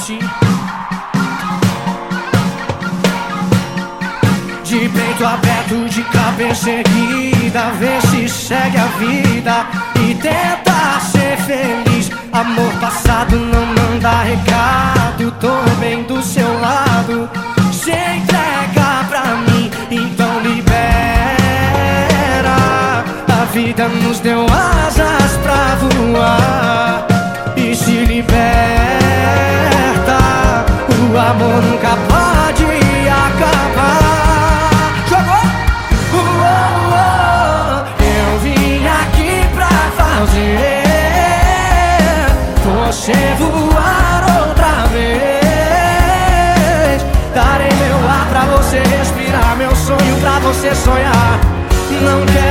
De peito aberto, de cabeça erguida, vê se segue a vida e tenta ser feliz. Amor passado não manda recado, tô bem do seu lado. Se entrega pra mim, então libera. A vida nos deu asas amor nunca pode acabar. Jogou! Uou, uou. Eu vim aqui pra fazer você voar outra vez. Darei meu ar pra você respirar, meu sonho pra você sonhar. Não quero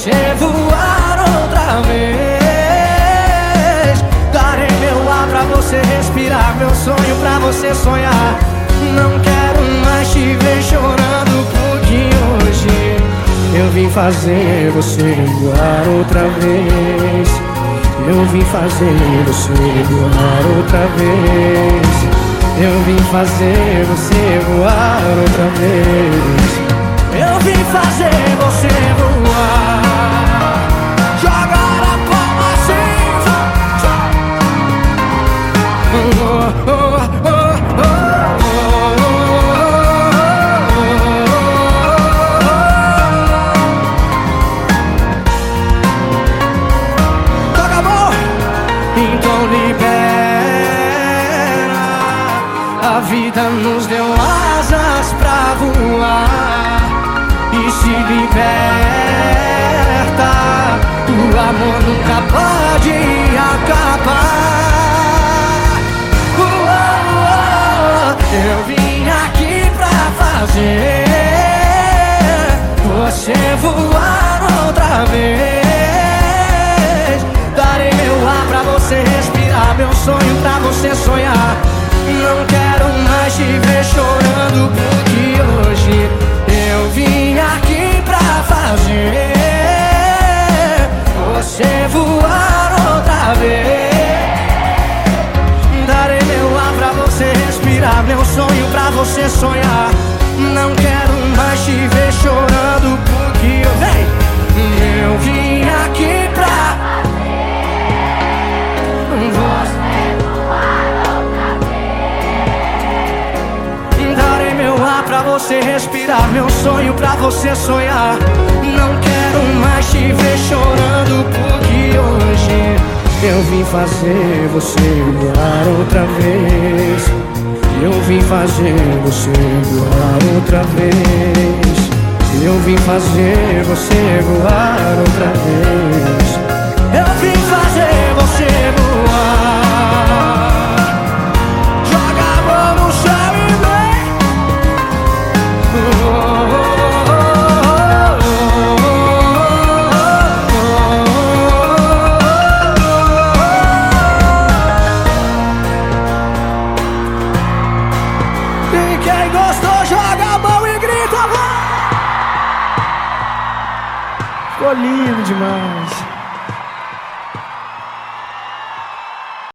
você voar outra vez. Darei meu ar pra você respirar, meu sonho pra você sonhar. Não quero mais te ver chorando porque hoje eu vim fazer você voar outra vez. Eu vim fazer você voar outra vez. Eu vim fazer você voar outra vez. Eu vim fazer você A vida nos deu asas pra voar e se liberta. O amor nunca pode acabar. Uou, uou, Eu vim aqui pra fazer você voar outra vez. Darei meu ar pra você respirar, meu sonho pra você sonhar. Não quero mais te ver chorando porque hoje eu vim aqui pra fazer você voar outra vez. Darei meu ar pra você respirar, meu sonho pra você sonhar. Não quero mais te ver chorando porque você respirar, meu sonho pra você sonhar. Não quero mais te ver chorando porque hoje eu vim fazer você voar outra vez. Eu vim fazer você voar outra vez. Eu vim fazer você voar outra vez. Eu vim fazer Ficou lindo demais.